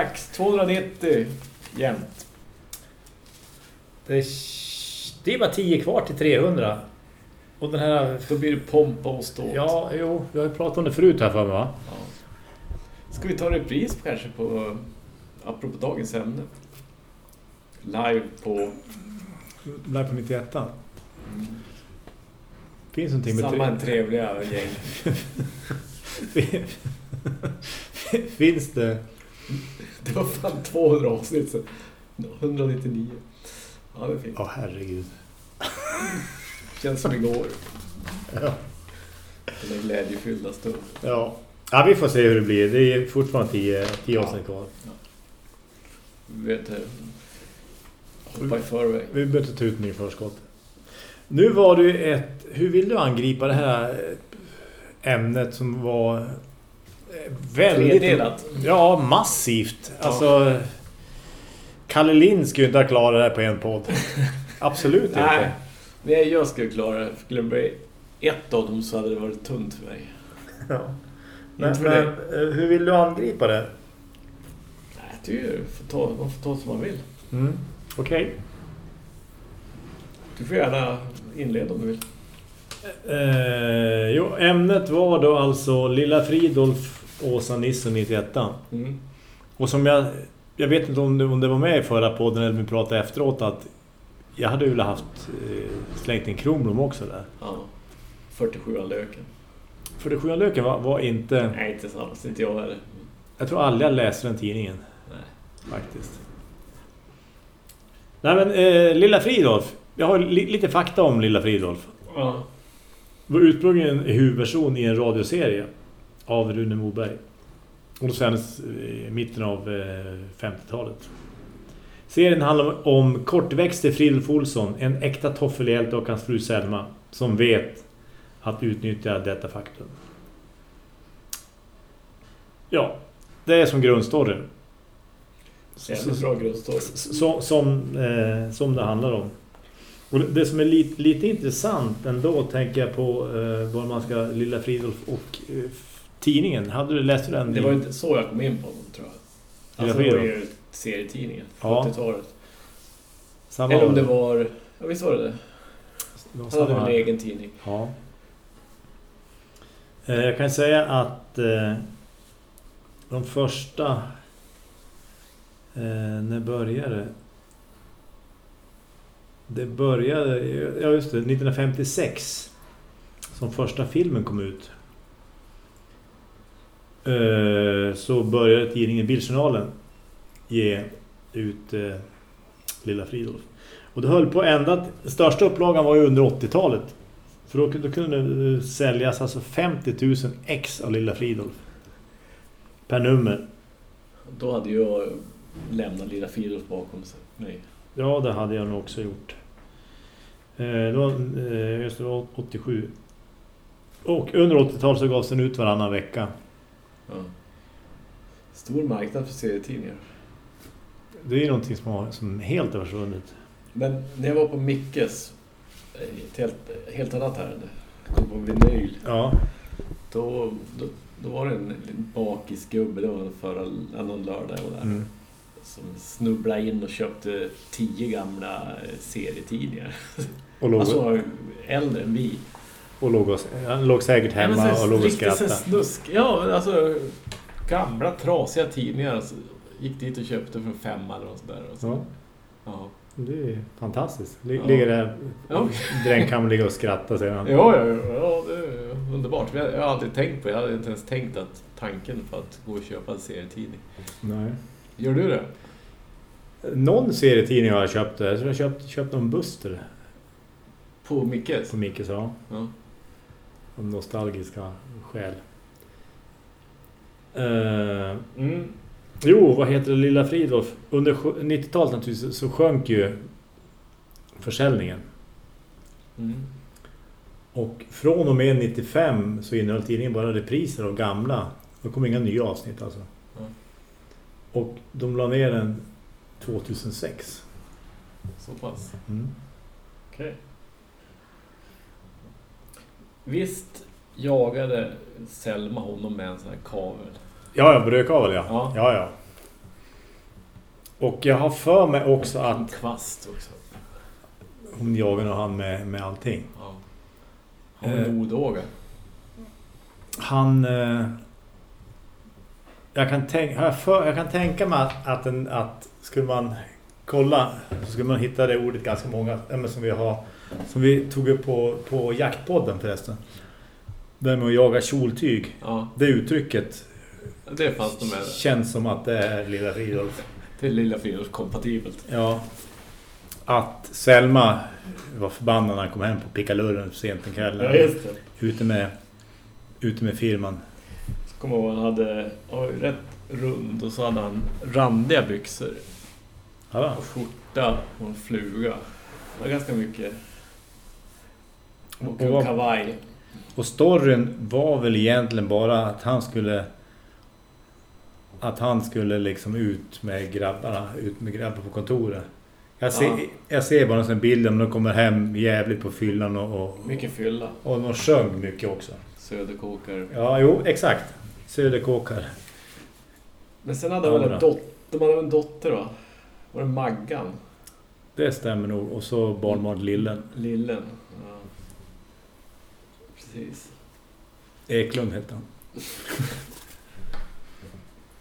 Dags. 290 jämnt. Det är, det är bara 10 kvar till 300. Och den här... Då blir det pompa och ståt. Ja, jo, vi har ju pratat om det förut här för mig va? Ja. Ska vi ta repris kanske på apropå dagens ämne? Live på Live på 91. Finns någonting med... samma en trevliga gäng. Finns det... Det var fan 200 avsnitt sen. 199. Ja, det är fint. Ja, herregud. Känns som igår. Ja. Den glädjefyllda stund. Ja. ja, vi får se hur det blir. Det är fortfarande 10, 10 avsnitt kvar. Vet du, hoppa i förväg. Vi behöver ta ut ny förskott. Nu var det ett... Hur vill du angripa det här ämnet som var eh, väldigt... Tredelat. Ja, massivt. Alltså... Kalle Lind skulle inte ha klarat det här på en podd. Absolut inte. Nej, nej, jag skulle klara det. Skulle det bli ett av dem så hade det varit tunt för mig. Ja. Men, för men eh, hur vill du angripa det? Nej, jag tycker du får ta, man får ta som man vill. Mm. Okej. Du får gärna inleda om du vill. Eh, jo, ämnet var då alltså Lilla Fridolf Åsa Nissen 91. Mm. Och som jag... Jag vet inte om det, om det var med i förra podden eller vi pratade efteråt att jag hade ju velat haft eh, slängt in Kronblom också där. Ja. 47 löken. För det sjuan löken var, var inte... Nej, inte sant. Inte jag heller. Jag tror aldrig jag läste den tidningen Nej. faktiskt. Nej men eh, Lilla Fridolf. Jag har li, lite fakta om Lilla Fridolf. Ja. var ursprungligen en huvudperson i en radioserie av Rune Moberg. Och sändes i mitten av eh, 50-talet. Serien handlar om kortväxte Fridolf Olsson, en äkta toffelhjälte och hans fru Selma, som vet att utnyttja detta faktum. Ja, det är som grundstoryn. Jävligt bra grundstory. Så, som, eh, som det handlar om. Och det- som är lite, lite intressant ändå tänker jag på eh, vad man ska Lilla Fridolf och eh, tidningen. Hade du läst den? Det var inte så jag kom in på dem, tror jag. Alltså, det var ju serietidningen. Ja. 80-talet. Samma Eller om det var... Ja, visst var det det? det var Han hade en egen tidning. Ja. Eh, Jag kan säga att eh, de första... Eh, när började det? Det började... Ja just det, 1956. Som första filmen kom ut. Eh, så började tidningen Bildjournalen ge ut eh, Lilla Fridolf. Och det höll på ända... Största upplagan var ju under 80-talet. För då, då kunde det säljas alltså 50 000 ex av Lilla Fridolf. Per nummer. Då hade jag lämnat Lilla Fridolf bakom sig. Nej. Ja, det hade jag nog också gjort. Eh, var, eh, just det, var 87. Och under 80-talet så gavs den ut varannan vecka. Ja. Stor marknad för serietidningar. Det är ju någonting som, har, som helt har försvunnit. Men när jag var på Mickes, ett helt, helt annat ärende, kom på vinyl, Ja. då, då, då var det en bakisgubbe, det var förra, någon lördag jag var där, Mm. som snubblade in och köpte tio gamla serietidningar. Och, låg, Alltså äldre än vi. Och låg, och, han låg säkert hemma så- och låg och skrattade. Snusk. Ja, alltså gamla trasiga tidningar. Alltså, gick dit och köpte för fem eller något sådär. Och så. Ja, Ja. det är fantastiskt. Ja. Ligger där, Ja. drängkammaren ligger och skrattar säger han. Ja, ja, ja, ja, det är underbart. Jag har aldrig tänkt på det. Jag hade inte ens tänkt att tanken på att gå och köpa en serietidning. Nej. Gör du det? Någon serietidning har jag köpt. Jag tror jag köpt, köpt någon Buster På Mickes? på Micke sa. Ja. Av nostalgiska skäl. Uh, Mm. jo, vad heter det? Lilla Fridolf. Under sj- 90-talet naturligtvis så sjönk ju försäljningen. Mm. Och från och med 95 så innehöll tidningen bara repriser av gamla. Det kom inga nya avsnitt alltså. Ja. Och de la ner den 2006. Så pass. Mm. Okej. Visst jagade Selma honom med en sån här kavel. Ja, ja, brödkavel ja. Ja. ja. ja. Och jag har för mig också En att kvast också. hon jagar nog han med, med allting. Ja. Har vi Eh. odåga? Han... Eh, jag, kan tänka, jag, för, jag kan tänka mig att, att, en, att skulle man kolla så skulle man hitta det ordet ganska många som vi har som vi tog upp på, på jaktpodden förresten. Det med att jaga kjoltyg. Ja, Det uttrycket det fanns det med. känns som att det är Lilla Fridolf. Det är lilla Fridolf kompatibelt. Ja. Att Selma var förbannad när han kom hem på pickalurren sent en kväll. Ja, just det. Ute med, ute med firman. Så kommer jag ihåg han hade, han var ju rätt rund och så hade han randiga byxor. Ja, Och skjorta och en fluga. Det var ganska mycket. Och en kavaj. Och storyn var väl egentligen bara att han skulle att han skulle liksom ut med grabbarna, ut med grabbar på kontoret. Jag ser, Ja. jag ser bara en bild om de kommer hem jävligt på fyllan och, och, Mycket fylla. och de sjöng mycket också. Söderkåkar. Ja, jo, exakt. Söderkåkar. Men sen hade bra. en dotter, de hade en dotter va? Var det Maggan? Det stämmer nog. Och så barnbarn Lillen. Lillen? Ja. Precis. Eklund hette han.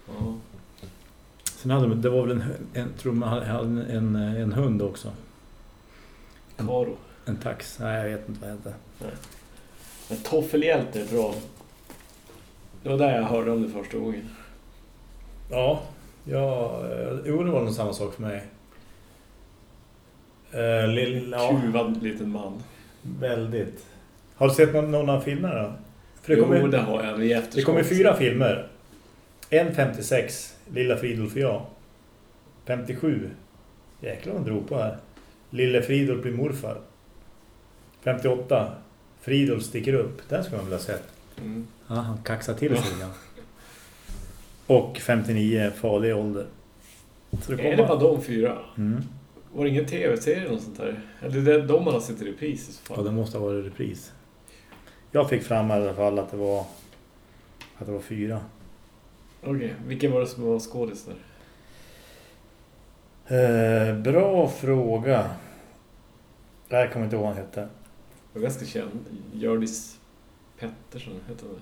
Ja. Sen hade de, det var väl en, en tror man hade en, en, en hund också. Karo. En tax. Nej, jag vet inte vad det hette. Men Toffelhjälte är bra. Det var där jag hörde om det första gången. Ja, ja eh, jo, det var nog samma sak för mig. Uh, lill, ja, Kuvad liten man. väldigt. Har du sett någon, någon av filmerna då? För det jo, kommer, det har jag. I det kommer fyra filmer. En 56, Lilla Fridolf och jag. 57, jäklar vad drog på här. Lille Fridolf blir morfar. 58, Fridolf sticker upp. Den ska man väl ha sett. Mm. Ja, han kaxar till sig ja. Och 59, farlig ålder. Så det Är det bara de fyra? Mm. Var det ingen tv-serie eller något sånt där? Eller det är de man har sett i repris i så Ja, fall? det måste ha varit repris. Jag fick fram i alla fall att det var att det var fyra. Okej, vilken var det som var skådis där? Eh, bra fråga. Jag kommer inte ihåg vad han hette. var ganska känd. Hjördis Pettersson hette hon.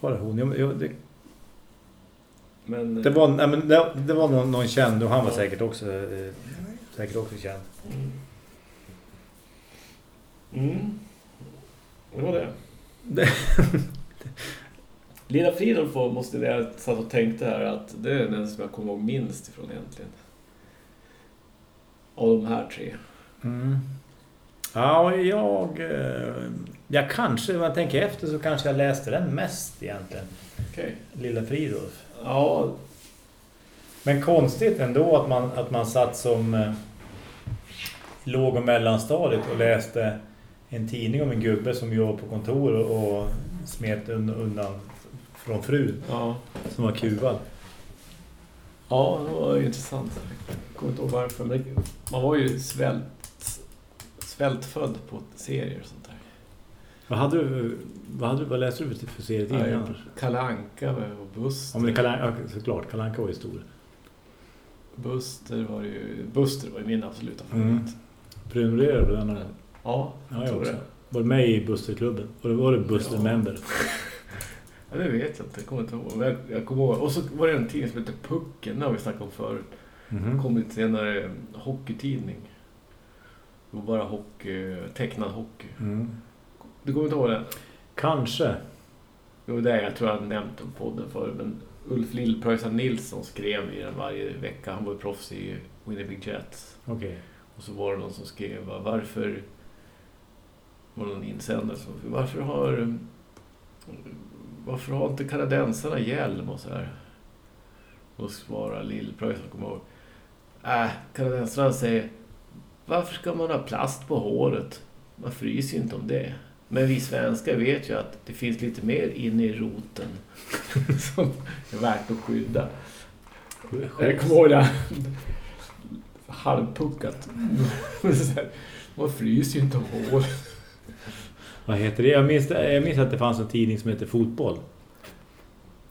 Var det hon? Jag, jag, det, Men... det var, nej, men det, det var någon, någon känd och han var Ja. säkert också eh, säkert också känd. Mm. Mm. Det var det. Det- Lilla Fridolf måste jag satt och tänkte här att det är den som jag kommer ihåg minst ifrån egentligen. Av de här tre. Mm. Ja, jag... eh, Jag kanske, om jag tänker efter så kanske jag läste den mest egentligen. Okej. Lilla Fridolf. Ja, Men konstigt ändå att man, att man satt som eh, låg- och mellanstadiet och läste en tidning om en gubbe som jobbade på kontor och, smet un, undan från frun ja. som var kuvad. Ja, det var intressant. Jag kommer inte ihåg varför, men man var ju svält, svältfödd på serier och sånt där. Vad hade du, vad, hade du, vad läste du för Ja, serietidningar? Kalle Anka och Buster. Ja, men Kalle, ja, såklart, Kalle Anka var ju stor. Buster var ju... Buster var ju min absoluta favorit. Mm. Prenumererade du den? Ja, Ja, jag också. det. Var du med i Busterklubben? Var du, var du Buster Ja. member? Ja, det vet jag inte. Jag kommer inte ihåg. Jag, jag kommer ihåg. Och så var det en tidning som hette Pucken. Det har vi snackat om förut. Mhm. kom lite senare en hockeytidning. Det var bara hockey, tecknad hockey. Mm. Du kommer inte ihåg det? Kanske. Det var det jag tror jag hade nämnt om podden förut. Men Ulf Lillpröjsar Nilsson skrev i den varje vecka. Han var ju proffs i Winnipeg Jets. Okej. Och så var det någon som skrev va, varför... var någon insändare som varför har... Varför har inte kanadensarna hjälm och så här? Och svarar Lillpröjsar, kommer jag ihåg. Äh, kanadensarna säger Varför ska man ha plast på håret? Man fryser ju inte om det. Men vi svenskar vet ju att det finns lite mer inne i roten som är värt att skydda. Jag kommer ihåg det. Halvpuckat. Man fryser ju inte om håret. Vad heter det? Jag minns, jag minns att det fanns en tidning som heter Fotboll.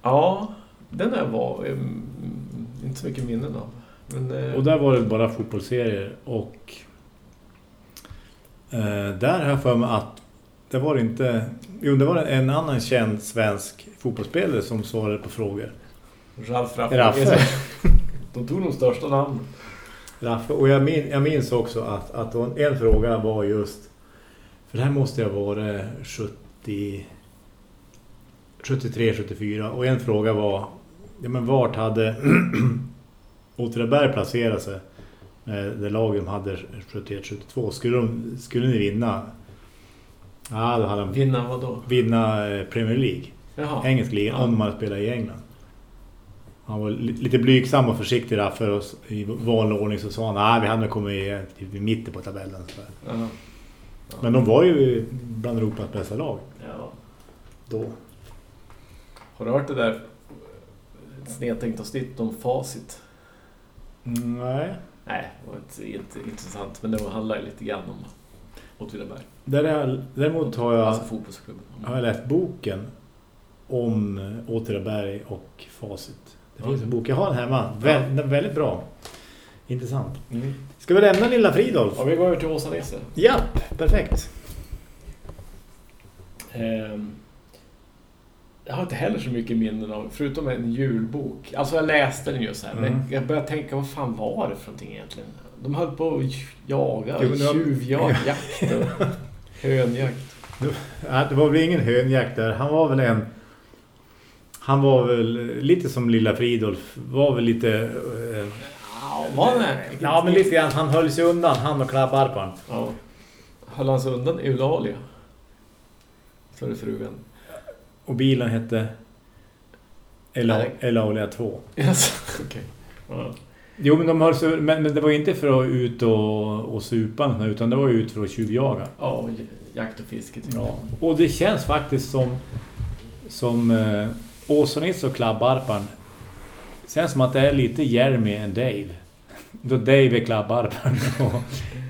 Ja, Den där var um, inte så mycket minnen av. Men, eh, Och där var det bara fotbollsserier och eh, där har jag för mig att det var inte... Jo, det var en annan känd svensk fotbollsspelare som svarade på frågor. Ralf Raffe. Raffe. De tog de största namnen. Raffe. Och jag, min, jag minns också att, att en fråga var just... För det här måste jag vara 70... 73, 74. Och en fråga var... Ja, men vart hade Åtvidaberg placerat sig? Det laget de hade 71, 72. Skulle, de, skulle ni vinna? Ja, då hade de Vinna vad då? vinna eh, Premier League. Jaha. Engelsk liga, Ja. om de hade spelat i England. Han var li- lite blygsam och försiktig där för oss. I vanlig ordning så sa han nej vi hade kommit i, typ i mitten på tabellen. Så. Ja. Ja. Men de var ju bland Europas bästa lag Ja. då. Har du hört det där snedtänkta snitt om facit? Mm, nej. Nej, det var inte, inte intressant. Men det handlar lite grann om Åtvidaberg. Där är, däremot har jag, Alltså fotbollsklubben. har jag läst boken om Åtvidaberg och Facit. Det Ja. finns en bok, jag har den hemma. Vä är väldigt bra. Intressant. Mm. Ska vi lämna lilla Fridolf? Ja, vi går över till Åsa Nisse. Ja, perfekt. Ehm, jag har inte heller så mycket minnen av, förutom en julbok. Alltså jag läste den ju så här, Mm. men jag började tänka, vad fan var det för någonting egentligen? De höll på att jaga, tjuvjakt, jakt och hönjakt. Ja, det var väl ingen hönjakt där. Han var väl en... Han var väl lite som lilla Fridolf. Var väl lite... Ja, var det? ja, men lite grann. Han höll sig undan. Han och klabbarpan. Ja. Höll han sig undan Eulalia? Så är det frugan. Och bilen hette... Ela-. Elaulia 2. Yes. Okej. Ja. Jo, men de höll sig... Men, men det var inte för att ut och, och supa. Utan det var ju ut för att tjuvjaga. Ja, jakt och fiske. Typ. Ja. Och det känns faktiskt som... Som... Eh, Åsonits och klabbarpan. Känns som att det är lite Jeremy än Dave. Då Dave är klabbarpan och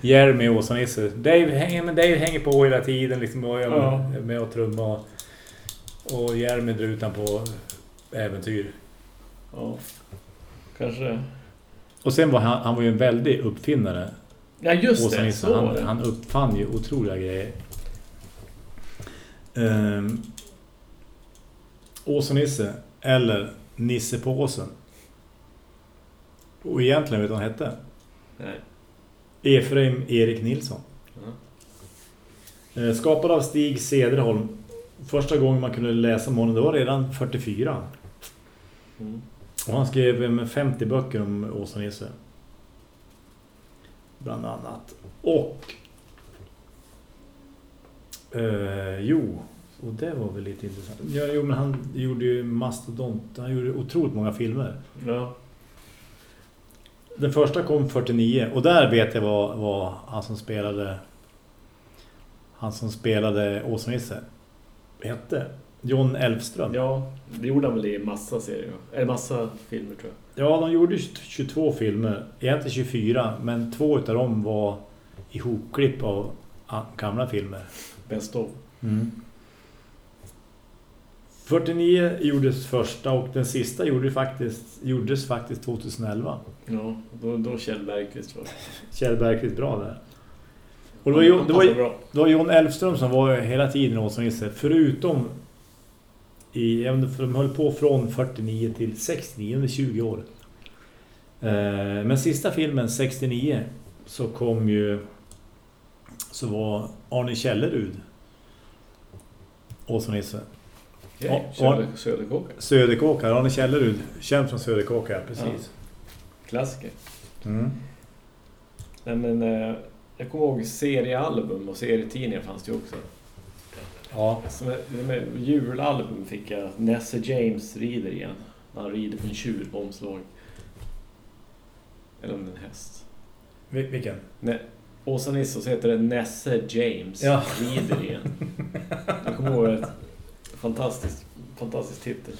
Jeremy är Åsonisse. Dave men Dave hänger på hela tiden liksom och Ja. med, med att trumma. Och, och Jeremy drar utan på äventyr. Ja. Kanske... Och sen var han, han var ju en väldig uppfinnare. Ja, just det. Åsa-Nisse. Så han, det. han uppfann ju otroliga grejer. Um, Åsa-Nisse, eller Nisse på åsen. Och egentligen vet du vad han hette? Nej. Efraim Erik Nilsson. Eh, Skapad av Stig Cederholm. Första gången man kunde läsa om honom, det var redan 44. Mm. Och han skrev eh, 50 böcker om Åsa-Nisse. Bland annat. Och... Eh, jo, och det var väl lite intressant. Ja, jo, men han gjorde ju Mastodont. Han gjorde otroligt många filmer. Ja. Den första kom 49 och där vet jag vad, vad han som spelade han som spelade Åsa-Nisse hette. John Elfström. Ja. det gjorde han väl i massa serier. Eller massa filmer tror jag. ja, de gjorde 22 filmer. Egentligen 24, men två utav dem var ihopklipp av gamla filmer. Best of. 49 gjordes första och den sista gjorde faktiskt, gjordes faktiskt 2011. Ja, då, då Kjell Bergqvist var Kjell Bergqvist bra där. Och det var, ju, det, var, det var John Elfström som var hela tiden Åsa-Nisse. Förutom i, för de höll på från 49 till 69 under 20 år. Eh, men sista filmen 69 så kom ju så var Arne Källerud Åsa-Nisse. Okej, Och- Söder, Söderkåka. Söderkåkar, Arne Källerud. Känd från Söderkåkar, precis. Klassiker. Mm. Nej, men, eh, jag kommer ihåg seriealbum och serietidningar fanns det ju också. Ja. Som med julalbum fick jag Nesse James rider igen. Han rider på en tjur på omslag. Eller om det är en häst. Vil- Vilken? Ne- Åsa Nisse så heter det Nesse James Ja. rider igen. Jag kommer ihåg ett fantastiskt, fantastisk titel.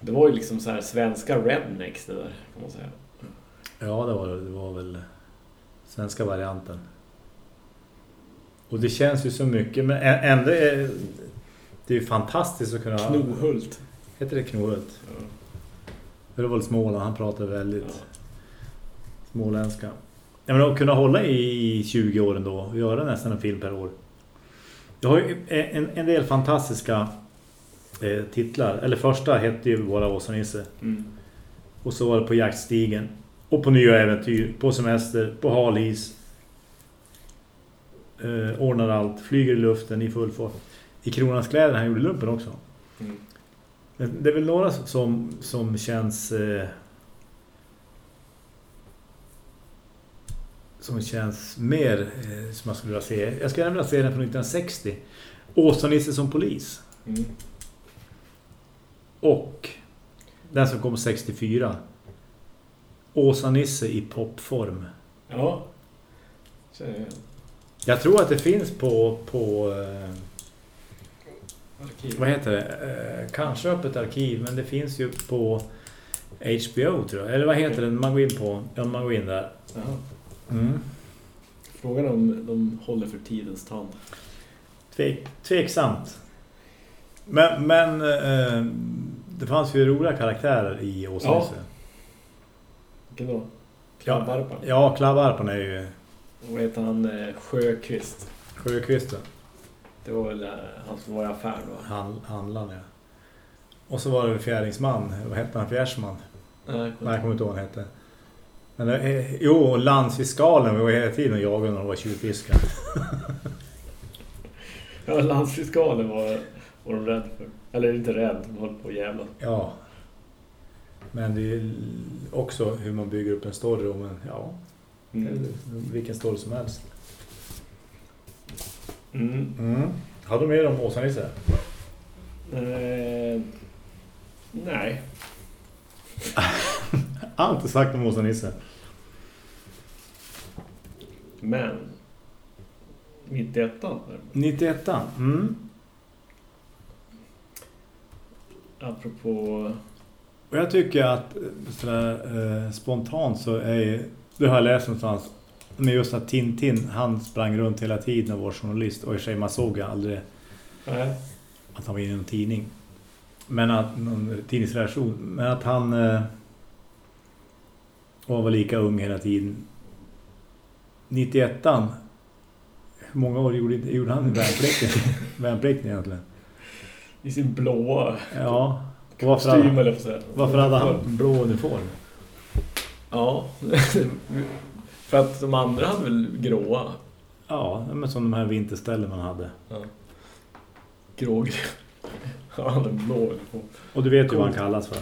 Det var ju liksom så här svenska rednecks det där kan man säga. Ja, det var, det var väl svenska varianten. Och det känns ju så mycket, men ändå är, Det är ju fantastiskt att kunna... Knohult. Heter det Knohult? Ja. Det var väl Småland, han pratade väldigt småländska. Ja, men att kunna hålla i 20 år ändå och göra nästan en film per år. Jag har ju en, en del fantastiska eh, titlar. Eller första hette ju bara Åsa-Nisse. Mm. Och så var det på jaktstigen. Och på nya äventyr. På semester. På halis. Eh, ordnar allt. Flyger i luften i full fart. I Kronans kläder han gjorde lumpen också. Mm. Det är väl några som, som känns... Eh, som känns mer eh, som jag skulle vilja se. Jag skulle gärna vilja se den från 1960. Åsa-Nisse som polis. Mm. Och den som kom 64. Åsa-Nisse i popform. Ja. Känner jag. Jag tror att det finns på... på eh, Arkiv. vad heter det? Eh, kanske öppet arkiv, men det finns ju på HBO tror jag. Eller vad heter det? Man går in på... Ja, man går in där. Jaha. Mm. Frågan om de håller för tidens tand. Tvek, tveksamt. Men, men eh, det fanns ju roliga karaktärer i Åsa-Nisse. Vilken då? Klabbarpan. Ja, Klabbarpan är ju Och vad heter han? eh, Sjöqvist. Sjökvisten. Det var väl eh, han som var i affären va? Han, handlaren, ja. Och så var det fjäringsman. Vad hette han? Fjärsman? Nej, jag kommer inte ihåg vad han hette. Men eh, jo, landsfiskalen var hela tiden och jagade när de var tjuvfiskare. Ja, landsfiskalen var, var de rädd för. Eller inte rädd, de höll på att jävla. Ja. Men det är också hur man bygger upp en story. Men ja, Mm. vilken story som helst. Mm. Mm. Har du mer om Åsa-Nisse? Eh, nej. Har inte sagt om Åsa-Nisse. Men. Mitt i ettan. 91 mm. Apropå... Och jag tycker att sådär, eh, spontant så är det har jag läst någonstans men just att Tintin han sprang runt hela tiden och var journalist och i sig man såg aldrig Nej. att han var inne i någon tidning men att någon tidningsredaktion men att han eh, var lika ung hela tiden 91 hur många år gjorde, gjorde han i värnplikten värnplikten egentligen I sin blåa ja och varför hade, kostym han- eller sätt. varför hade han blå uniform Ja. för att de andra hade väl gråa. Ja, men som de här vinterställen man hade. Ja. Grågren. Ja, han hade blå uniform. Och du vet ju vad han kallas för.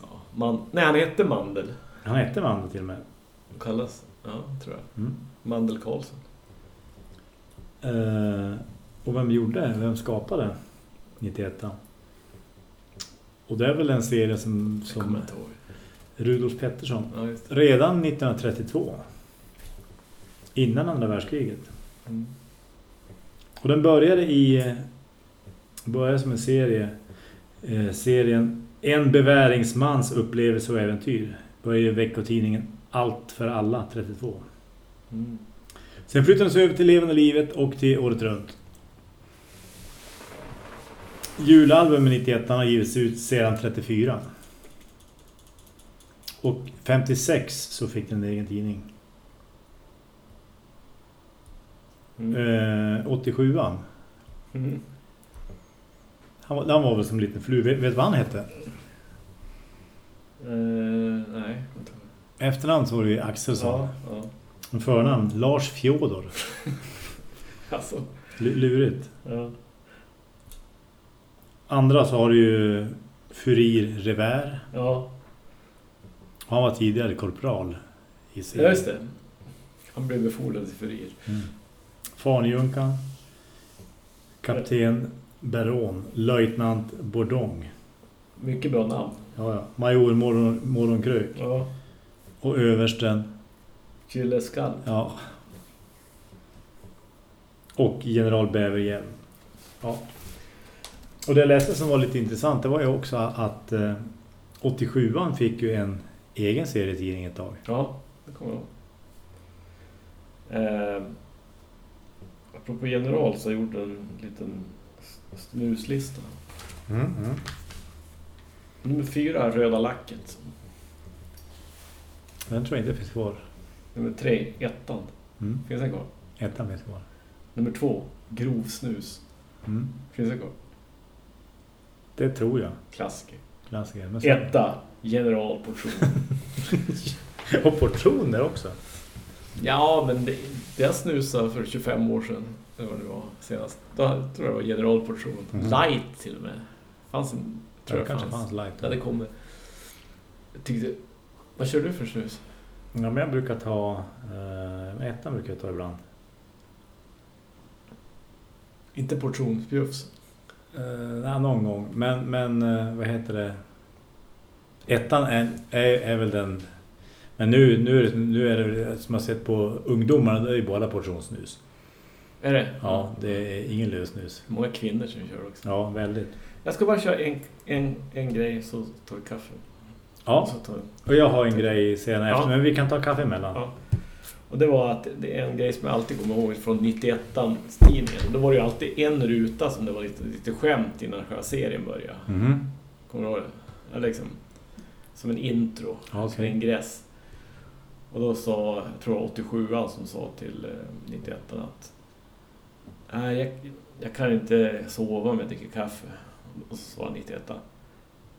Ja. Man... Nej, han hette Mandel. Han hette Mandel till och med. Han kallas... Ja, tror jag. Mm. Mandel Karlsson. Eh, och vem gjorde? Vem skapade 91? Och det är väl en serie som, som. Rudolf Pettersson. Ja. Redan 1932. Innan andra världskriget. Mm. Och den började i började som en serie eh, serien En beväringsmans upplevelse och äventyr började i veckotidningen Allt för alla 32. Mm. Sen flyttades över till Levande livet och till Året runt. Julalbumet 91 har givits ut sedan 34. Och 56 så fick den en egen tidning. Mm. Eh, 87 han. Mm. Han, var- han var väl som en liten flu. Vet, vet vad han hette? Eh, nej, jag kommer inte ihåg. Efternamn så var det ju Axelsson. Ja, ja. Förnamn Lars Fjodor. Alltså. L- lurigt. Ja. Andra så har du ju Furir Revär. Ja, Han var tidigare korpral i ja, serien. just det. Han blev befordrad till furir. Mm. Farnjunkan. Kapten Baron. Löjtnant Bordong. Mycket bra namn. Ja, ja. Major Morgon, Morgonkrök. Ja. Och översten. Gylleskall. Ja. Och general Bäverhjelm. Ja. Och det jag läste som var lite intressant det var ju också att eh, 87an fick ju en egen serietidning ett tag. Ja, det kommer jag ihåg. Eh, apropå general så har gjort en liten snuslista. Mm, mm. Nummer fyra, röda lacket. Den tror jag inte finns kvar. Nummer tre, ettan. Mm. Finns den kvar? Ettan finns kvar. Nummer två, grov snus. Mm. Finns den kvar? Det tror jag. Klassiker. Klassiker. Men sen... Etta, generalportion. Och portioner också. ja, men det, jag snusade för 25 år sedan. Det var det var senast. Då tror jag det var generalportion. Mm. Light till och med. Fanns en, tror jag det kanske fanns. fanns light. Ja, det kommer. Jag tyckte... Vad kör du för snus? Ja, men jag brukar ta... Eh, ettan brukar jag ta ibland. Inte portionsbjufs. Eh, nej, någon gång. Men, men eh, vad heter det? Ettan är, är, är väl den... Men nu, nu, är det, nu är det som jag sett på ungdomarna, det är ju bara portionssnus. Är det? Ja, det är ingen lösnus. Många kvinnor som kör också. Ja, väldigt. Jag ska bara köra en, en, en grej så tar vi kaffe. Ja, vi. och jag har en grej senare Ja. efter, men vi kan ta kaffe emellan. Ja. Och det var att det är en grej som jag alltid kommer ihåg från 91-tidningen. Då var det ju alltid en ruta som det var lite, lite skämt innan själva serien började. Mhm. Kommer du ihåg det? Ja, liksom, som en intro, Ja, som en ingress. Och då sa, jag tror jag 87 som sa till eh, 91 att Nej, jag, jag kan inte sova om jag dricker kaffe. Och så sa 91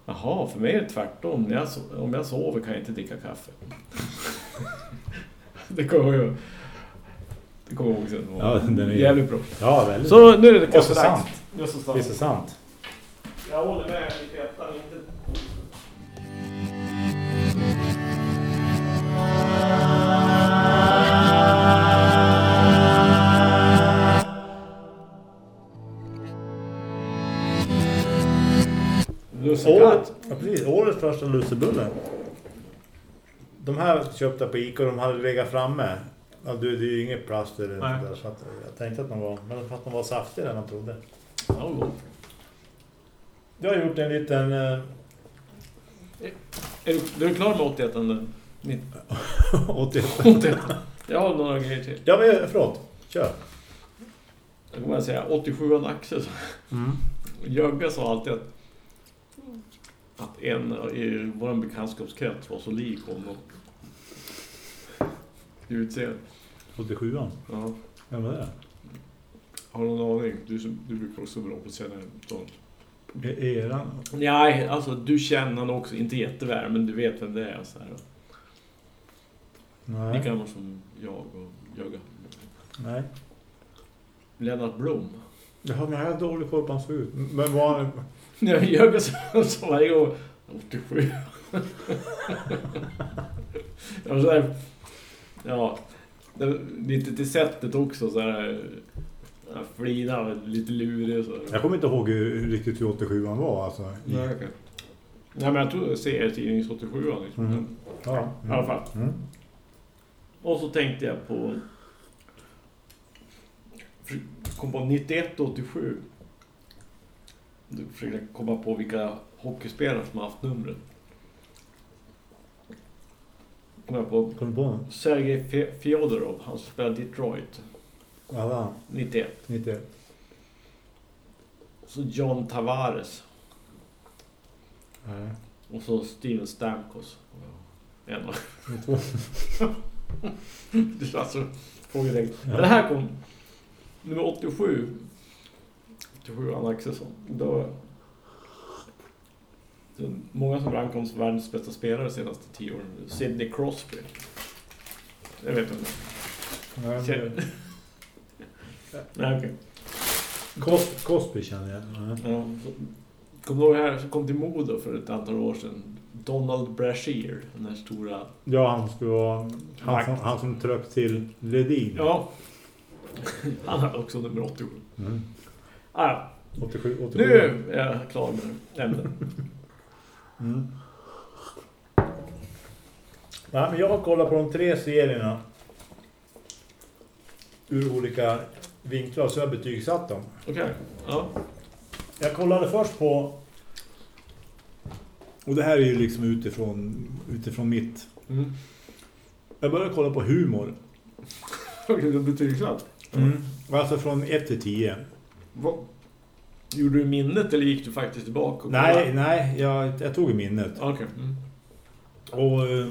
Jaha, för mig är det tvärtom. Jag, so- om jag sover kan jag inte dricka kaffe. det kommer jag. Det kommer jag ihåg sen. Ja, den är- Jävligt bra. Ja, väldigt. Så nu är det kaffedags. sant. Nu är det så Visst är sant. sant. Jag håller med 91 inte... precis, årets första lussebulle. De här köpte jag på Ica och de hade legat framme. Ja, du, det är ju inget plast eller Nej. där, så att jag tänkte att de var, men att de var saftigare än man trodde. Ja, gott. Jag har gjort en liten... Eh, Är du, är du klar med 81 eller? 90? 81. 81. Jag har några grejer till. Ja, men förlåt. Kör. Jag kommer att säga 87 Axel. Mm. Jögge sa alltid att, att en i vår bekantskapskrets var så lik honom. I utseende. 87an. Ja. Vem var det? Har du någon aning? Du, du brukar också vara bra på att känna sånt. E- Eran? Nej, alltså du känner honom också, inte jätteväl, men du vet vem det är. Så här. Nej. Lika gammal som jag och Jögge. Nej. Lennart Blom. Jaha, men jag har dålig koll på hans ut. Men var han... Ja, Jögge sa sa varje gång 87. ja, så här, ja, det, lite till sättet också så här. Flina, lite lurig så. Jag kommer inte ihåg hur, riktigt hur 87an var. Alltså. Nej, okej. Nej, men jag tror det ser tidnings 87 liksom. Mm. Ja. I alla fall. Mm. Och så tänkte jag på... Kom på 91 och 87. Då försökte jag komma på vilka hockeyspelare som har haft numret. Kom jag på Kom du på någon? Sergej Fjodorov, han som spelade Detroit. Ja, va? 91. 91. Så John Tavares. Nej. Och så Steven Stamkos. En av Två. Det är alltså frågetecken. Ja. Det här kom nummer 87. 87 Anna Axelsson. Då, många som rankas som världens bästa spelare de senaste tio åren. Sidney Crosby. Jag vet inte. Nej, men- Nej, okej. Cos- Cosby känner jag. Ja, Kommer du ihåg här som kom till Modo för ett antal år sedan? Donald Brashear, den här stora... Ja, han skulle vara... Han, som, han som tröck till Ledin. Ja. Han har också nummer 87. Mm. Ah, ja. 87, 87. nu är jag klar med ämnet. Mm. Ja, men jag har kollat på de tre serierna ur olika vinklar så jag har betygsatt dem. Okej. Ja. Jag kollade först på och det här är ju liksom utifrån utifrån mitt. Mm. Jag började kolla på humor. Okej, det betyder klart. Mm. Alltså från 1 till 10. Vad- Gjorde du minnet eller gick du faktiskt tillbaka? Nej, nej, jag, jag tog minnet. Okej. Mm. Och eh,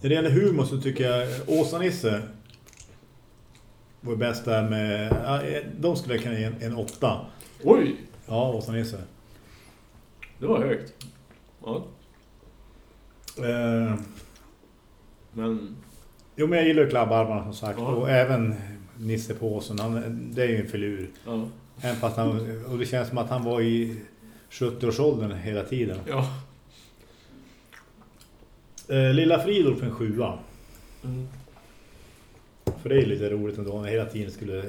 när det gäller humor så tycker jag Åsa-Nisse var bäst där med... eh, De skulle jag kunna ge en, en åtta. Oj, Ja, Åsa-Nisse. det var högt. Ja, Eh, men... jo, men jag gillar ju klabbarmarna som sagt. Ja. Och även Nisse Påsen. Han, det är ju en filur. Ja. Även fast han, och det känns som att han var i 70-årsåldern hela tiden. ja. Eh, Lilla Fridolf en sjua. Mm. För det är lite roligt ändå. Han hela tiden skulle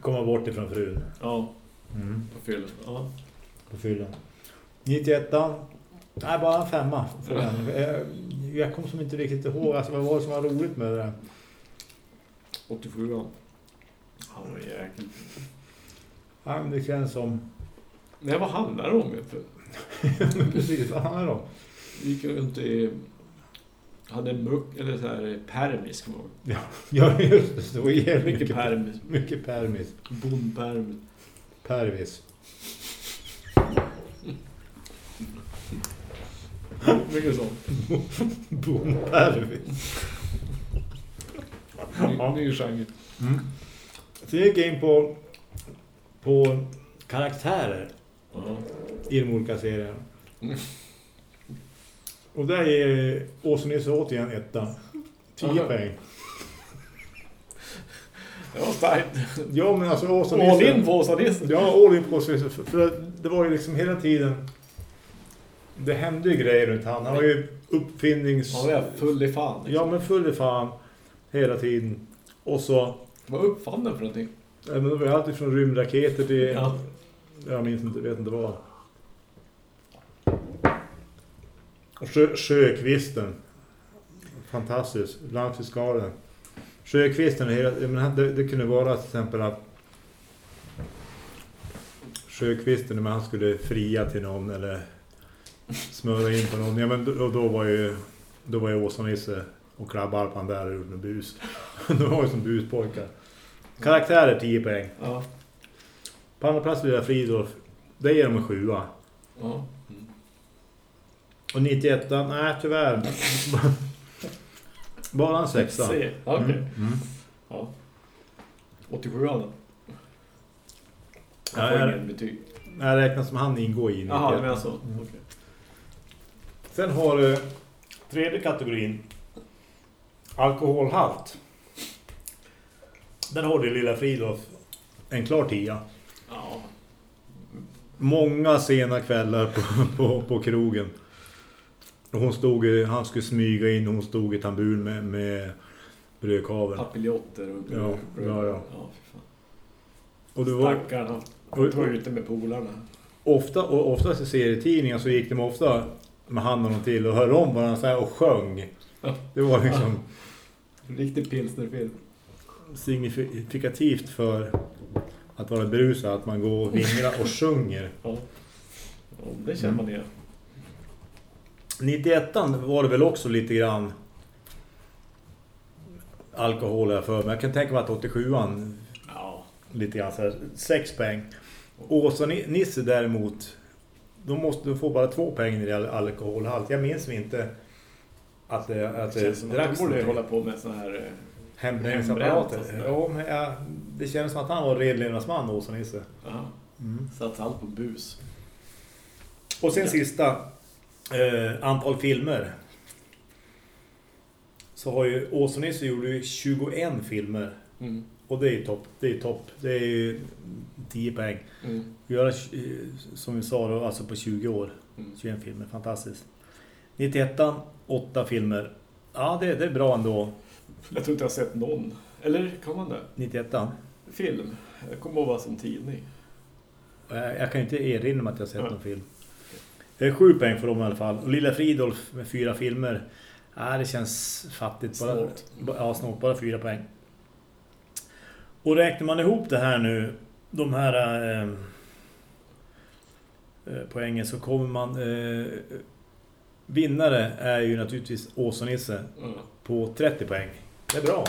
komma bort ifrån frun. Ja, Mm. på fyllan. Ja. På fyllan. 91 Nej, bara en femma. Eh, Jag kommer som inte riktigt ihåg alltså, vad var det som var roligt med det där. 87 ja. Vad jäkligt. Ja, men det känns som... Nej, vad handlar det om? För Precis, vad handlar det om? vi gick runt i... Hade en muck, eller så här permis, kommer jag ihåg. Ja, just det. Det var jävligt Mycket mycket, permis. mycket permis. Bondpermis. Pervis. Mycket sånt. Bonpervis. Ny, ny genre. Mm. Så jag gick in på, på karaktärer Ja. i de olika serierna. Mm. Och där är Åsa-Nisse återigen etta. 10 Aha. poäng. Det var starkt. Ja, men alltså All Åsa-Nisse... in på Åsa-Nisse. Ja, all in på Åsa-Nisse. För, för det var ju liksom hela tiden... Det hände ju grejer runt han. Han var ju uppfinnings... Han var full i fan. Liksom. Ja, men full i fan. Hela tiden. Och så... Vad uppfann den för någonting? ja, Men det var alltid från rymdraketer till... Ja. Jag minns inte, vet inte vad. Och sjö, sjökvisten. Fantastiskt. Landfiskalen. Sjökvisten, hela, menar, det, det kunde vara till exempel att Sjökvisten, när han skulle fria till någon eller smöra in på någon. Ja, men då, då var ju då var ju Åsa-Nisse och Klabbarpan där och gjorde med bus. de var ju som buspojkar. Karaktärer 10 poäng. Ja. På andra plats blir det Fridolf. Det ger de en sjua. ja. Mm. Och 91, nej tyvärr. Bara en sexa. Se. Ja, Okej. Mm. Mm. Ja. 87 då? Ja, Jag får jag- ingen betyg. Jag räknar som han ingår i 91. Jaha, du menar så. Mm. Okej. Sen har du tredje kategorin. Alkoholhalt. Där har du lilla Fridolf. En klar tia. Ja. Många sena kvällar på, på, på krogen. Hon stod, han skulle smyga in och hon stod i tambur med, med brödkaveln. Papiljotter och Ja, ja, ja. ja fan. Och det var Stackarna. och- Han var ute med polarna. ofta, och oftast i serietidningar så gick de ofta med handen och till och hörde om varandra så här och sjöng. Ja. Det var liksom riktig pilsnerfilm. signifikativt för att vara berusad, att man går och vinglar och sjunger. Ja. ja det känner man igen. 91 var det väl också lite grann alkohol jag för mig. Jag kan tänka mig att 87an Ja. lite grann så här, 6 poäng. Åsa Ni- Nisse däremot, de måste få bara två poäng när det gäller alkoholhalt. Jag minns inte att det, att Det det känns som att de borde hålla på med såna här... eh, Hembränningsapparater. Ja, men ja, det känns som att han var redlevnadsman, Åsa Nisse. Ja. Mm. Satt allt på bus. Och sen Ja. sista, eh, antal filmer. Så har ju Åsa Nisse gjorde ju 21 filmer. Mm. Och det är topp. Det är topp. Det är ju 10 poäng. Mm. Göra, eh, som vi sa då, alltså på 20 år. Mm. 21 filmer, fantastiskt. 91 8 filmer. Ja, det, det är bra ändå. Jag tror inte jag har sett någon. Eller kan man det? 91 Film. Jag kommer ihåg vad som tidning. Jag, jag kan inte erinra mig att jag sett Ja. någon film. Det är sju poäng för dem i alla fall. Och Lilla Fridolf med fyra filmer. Ja, det känns fattigt. Bara, ba- ja, snålt. Bara fyra poäng. Och räknar man ihop det här nu, de här eh, eh, poängen, så kommer man... Eh, vinnare är ju naturligtvis Åsa-Nisse Ja. på 30 poäng. Det är bra.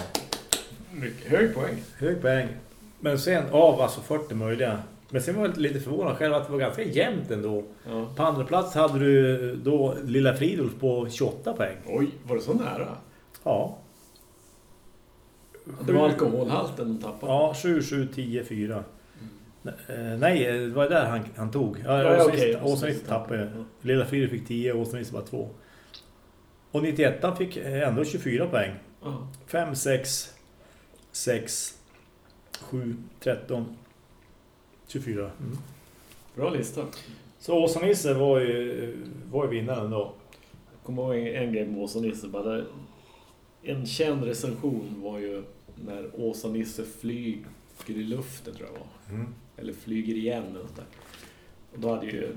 Mycket hög poäng. Hög poäng. Men sen av alltså 40 möjliga. Men sen var jag lite förvånad själv att det var ganska jämnt ändå. Ja. På andra plats hade du då Lilla Fridolf på 28 poäng. Oj, var det så nära? Ja. Det var alkoholhalten de tappade. Ja, 7, 7, 10, 4. Nej, det var där han, han tog. Ja, Ja, Åsnisse- okej. Åsnisse tappade. Ja. Lilla Fridolf fick 10 och Åsnisse bara 2. Och 91 han fick ändå 24 poäng. Ja. 5, 6, 6, 7, 13, 24. Mm. Bra lista. Så Åsa-Nisse var ju, var ju vinnaren då. Jag kommer ihåg en, en grej med Åsa-Nisse. En känd recension var ju när Åsa-Nisse flyger i luften tror jag var. Mm. Eller flyger igen eller något där. Och då hade ju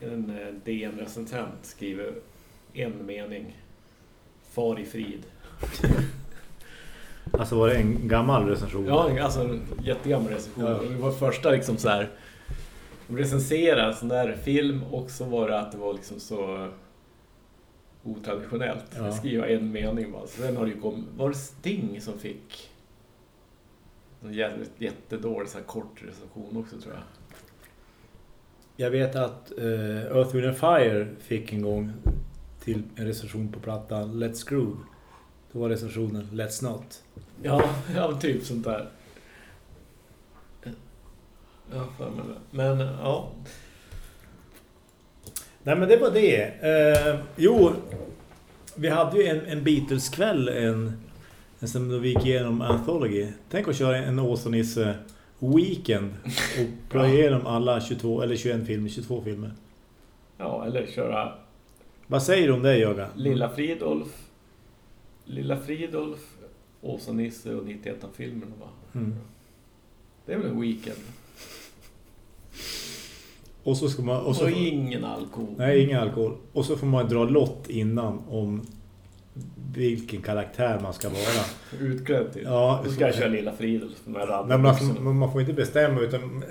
en eh, DN-recensent skrivit en mening. Far i frid. Alltså var det en gammal recension? Ja, alltså en jättegammal recension. Ja. Det var första liksom så här. De recenserade en sån där film och så var det att det var liksom så otraditionellt. Ja. Skriva en mening bara. Sen har det ju kommit... Var det Sting som fick jävligt jättedålig så här kort recension också tror jag. Jag vet att uh, Earth, Wind Fire fick en gång till en recension på plattan Let's Groove. Då var recensionen Let's Not. Ja, ja typ sånt där. Ja, för mig det. Men ja. Nej men det var det. Eh, jo, vi hade ju en, en Beatles-kväll en, en som då vi gick igenom Anthology. Tänk att köra en Åsa-Nisse weekend och plöja igenom alla 22 eller 21 filmer, 22 filmer. Ja, eller köra Vad säger du om det, Jöga? Lilla Fridolf, Lilla Fridolf, Åsa-Nisse och 91-filmerna va? Mm. Det är väl en weekend? Och så ska man... Och Och så, ingen alkohol. nej, ingen alkohol. Och så får man dra lott innan om vilken karaktär man ska vara. Utklädd till. Ja, Då ska jag köra Lilla Fridolf med Nej, men alltså, man får inte bestämma utan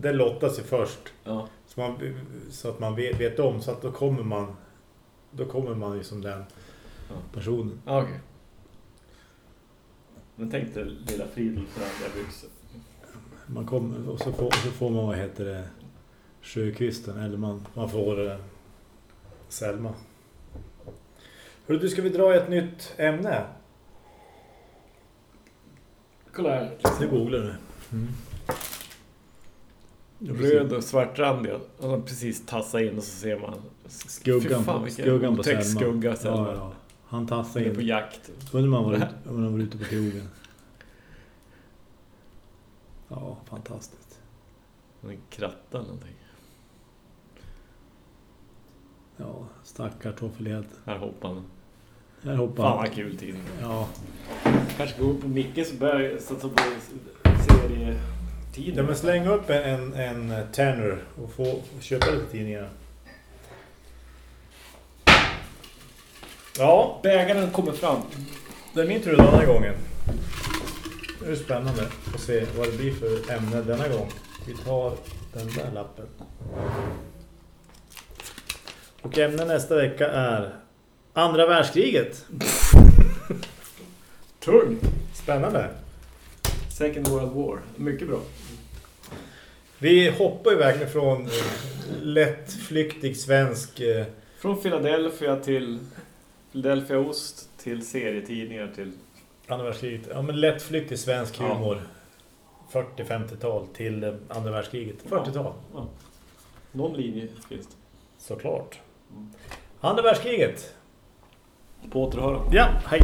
det lottas ju först. Ja. Så, man, så att man vet, vet om så att då kommer man då kommer man ju som den Ja. personen. Ja, Okej. Men tänk dig Lilla Fridolf med radiobyxor. Man kommer och så får, så får man vad heter det Sjökvisten eller man, man får eh, Selma. Hörru, du ska vi dra ett nytt ämne? Kolla här. Det googlar du. Mm. Röd och svartrandig. Och så precis tassa in och så ser man. Skuggan, fan, på, skuggan på Selma. skugga Selma. Ja, ja. Han tassar Han är på in. jakt. Undrar man var om man var ute på krogen. Ja, fantastiskt. En kratta eller någonting. Ja, stackar Toffelhed. Här hoppar han. Här hoppar Fan vad kul tidning. Ja. Kanske gå upp på Micke så börjar jag satsa på serietidning. ja, men släng upp en, en, en tenner och få, få köpa lite tidningar. Ja, Bägaren kommer fram. det är min tur den här gången. Nu är det spännande att se vad det blir för ämne denna gång. Vi tar den där lappen. Och ämnet nästa vecka är andra världskriget. Tung! Spännande. Second World War. Mycket bra. Vi hoppar ju verkligen från eh, lättflyktig svensk... eh, Från Philadelphia till Philadelphia Ost till serietidningar till... Andra världskriget. Ja, men lättflyktig svensk Ja. humor. 40-50-tal till eh, andra världskriget. 40-tal. Ja. Någon linje finns det. Såklart. Andra världskriget. På återhörande. Ja, hej.